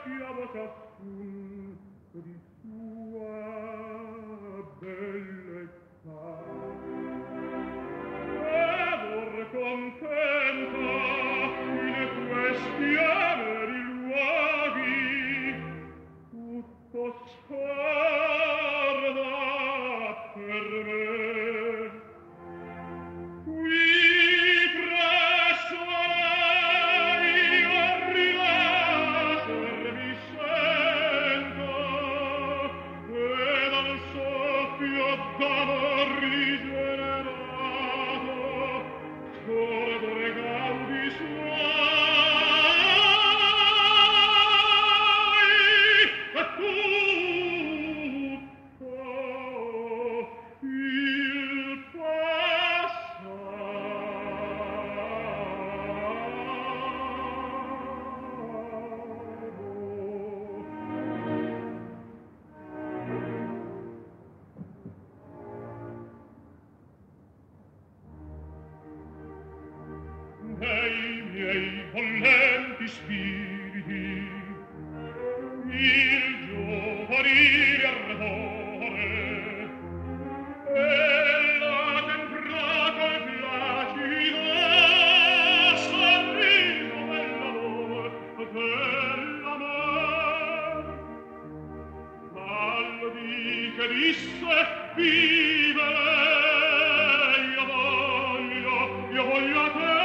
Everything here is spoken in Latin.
schiavo ciascun di sua dei volenti spiriti. Il giovanile ardore e la temprato e placido sorriso dell'amor della Allo di che disse vive io voglio io voglio te.